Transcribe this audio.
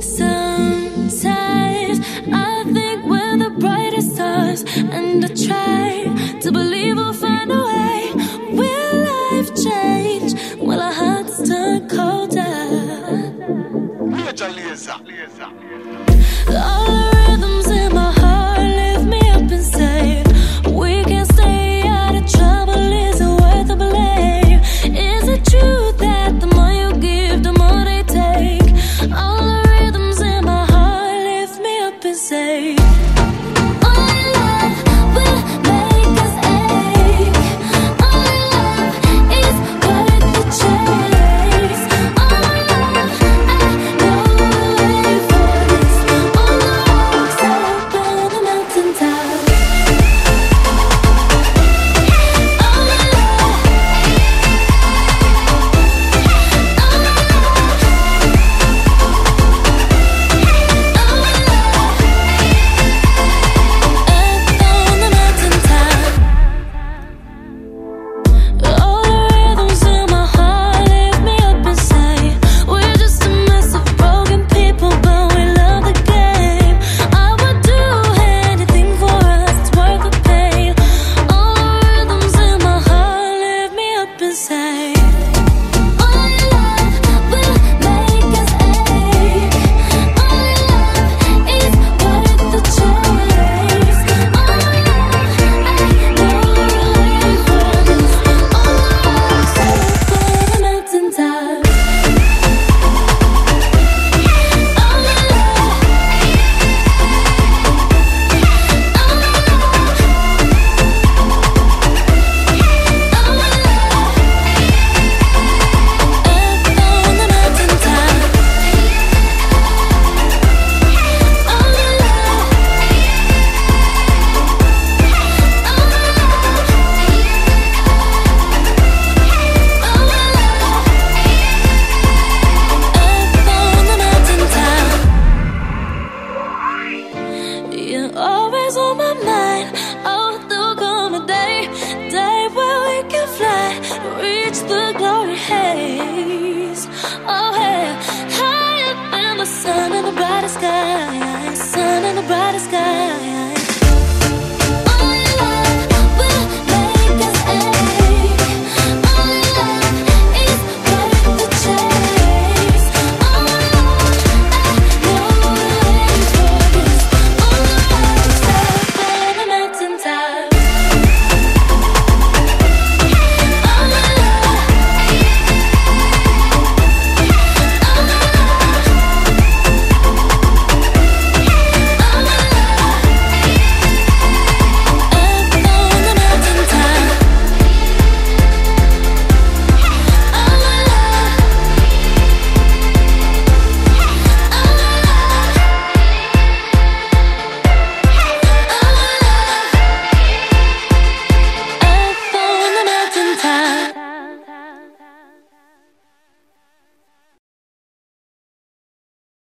Sometimes Oh.